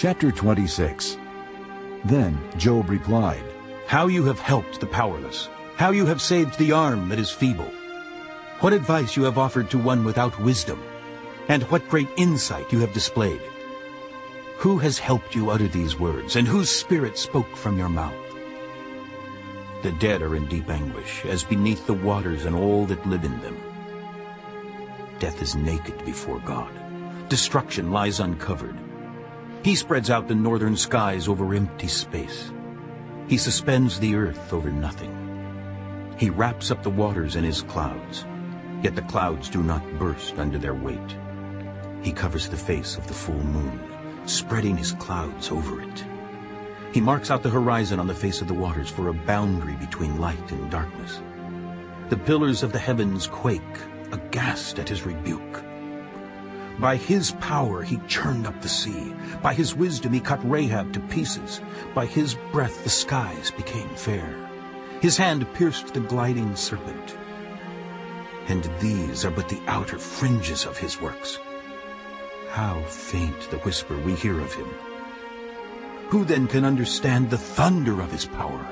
Chapter 26 Then Job replied, How you have helped the powerless, how you have saved the arm that is feeble. What advice you have offered to one without wisdom, and what great insight you have displayed. Who has helped you utter these words, and whose spirit spoke from your mouth? The dead are in deep anguish, as beneath the waters and all that live in them. Death is naked before God. Destruction lies uncovered. He spreads out the northern skies over empty space. He suspends the earth over nothing. He wraps up the waters in his clouds, yet the clouds do not burst under their weight. He covers the face of the full moon, spreading his clouds over it. He marks out the horizon on the face of the waters for a boundary between light and darkness. The pillars of the heavens quake, aghast at his rebuke. By his power he churned up the sea. By his wisdom he cut Rahab to pieces. By his breath the skies became fair. His hand pierced the gliding serpent. And these are but the outer fringes of his works. How faint the whisper we hear of him. Who then can understand the thunder of his power?